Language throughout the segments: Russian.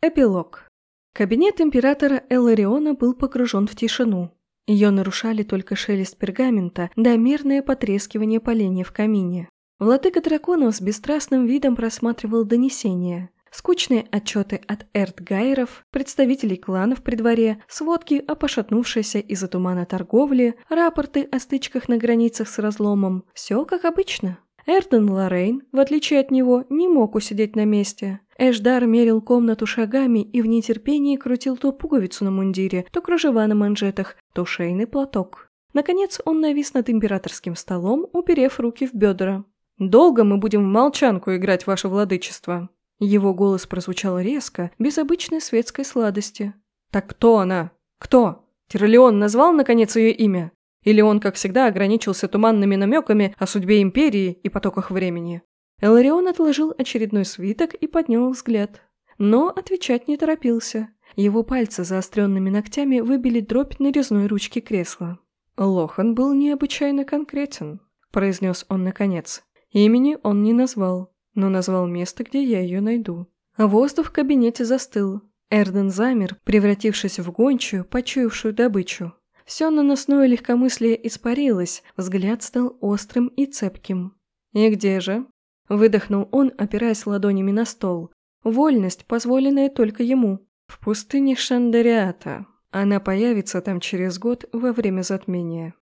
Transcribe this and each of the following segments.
Эпилог. Кабинет императора Элариона был погружен в тишину. Ее нарушали только шелест пергамента да мирное потрескивание поленья в камине. Владыка драконов с бесстрастным видом просматривал донесения. Скучные отчеты от эртгайров, представителей кланов при дворе, сводки о пошатнувшейся из-за тумана торговли, рапорты о стычках на границах с разломом. Все как обычно. Эрден Лоррейн, в отличие от него, не мог усидеть на месте. Эшдар мерил комнату шагами и в нетерпении крутил то пуговицу на мундире, то кружева на манжетах, то шейный платок. Наконец он навис над императорским столом, уперев руки в бедра. «Долго мы будем в молчанку играть, ваше владычество?» Его голос прозвучал резко, без обычной светской сладости. «Так кто она? Кто? Тиролеон назвал, наконец, ее имя? Или он, как всегда, ограничился туманными намеками о судьбе Империи и потоках времени?» Эларион отложил очередной свиток и поднял взгляд. Но отвечать не торопился. Его пальцы заостренными ногтями выбили дробь на резной ручке кресла. «Лохан был необычайно конкретен», – произнес он наконец. Имени он не назвал, но назвал место, где я ее найду. А воздух в кабинете застыл. Эрден замер, превратившись в гончую, почуявшую добычу. Все наносное легкомыслие испарилось, взгляд стал острым и цепким. «И где же?» Выдохнул он, опираясь ладонями на стол. Вольность, позволенная только ему. В пустыне Шандариата. Она появится там через год во время затмения.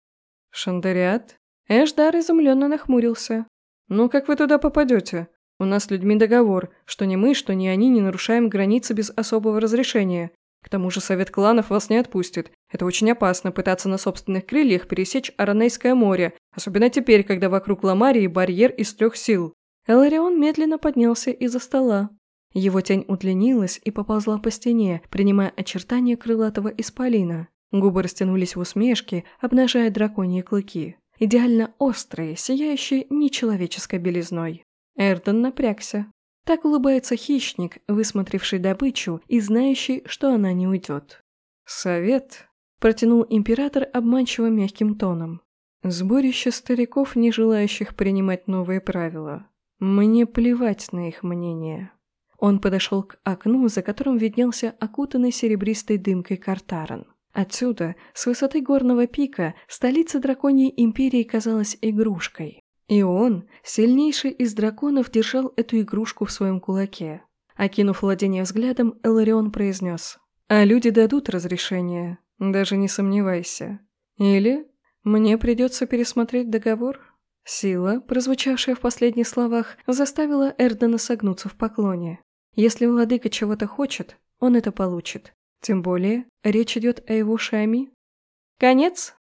Шандариат? Эшдар изумленно нахмурился. «Ну как вы туда попадете? У нас с людьми договор, что ни мы, что ни они не нарушаем границы без особого разрешения. К тому же совет кланов вас не отпустит. Это очень опасно пытаться на собственных крыльях пересечь Аранейское море, особенно теперь, когда вокруг Ламарии барьер из трех сил. Эларион медленно поднялся из-за стола. Его тень удлинилась и поползла по стене, принимая очертания крылатого исполина. Губы растянулись в усмешке, обнажая драконьи клыки. Идеально острые, сияющие нечеловеческой белизной. Эрден напрягся. Так улыбается хищник, высмотревший добычу и знающий, что она не уйдет. «Совет», – протянул император обманчиво мягким тоном. «Сборище стариков, не желающих принимать новые правила. Мне плевать на их мнение. Он подошел к окну, за которым виднелся окутанный серебристой дымкой Картаран. Отсюда, с высоты горного пика, столица драконьей империи казалась игрушкой. И он, сильнейший из драконов, держал эту игрушку в своем кулаке. Окинув владение взглядом, Эларион произнес. «А люди дадут разрешение, даже не сомневайся. Или мне придется пересмотреть договор?» Сила, прозвучавшая в последних словах, заставила Эрдена согнуться в поклоне. Если владыка чего-то хочет, он это получит. Тем более, речь идет о его Шами. Конец.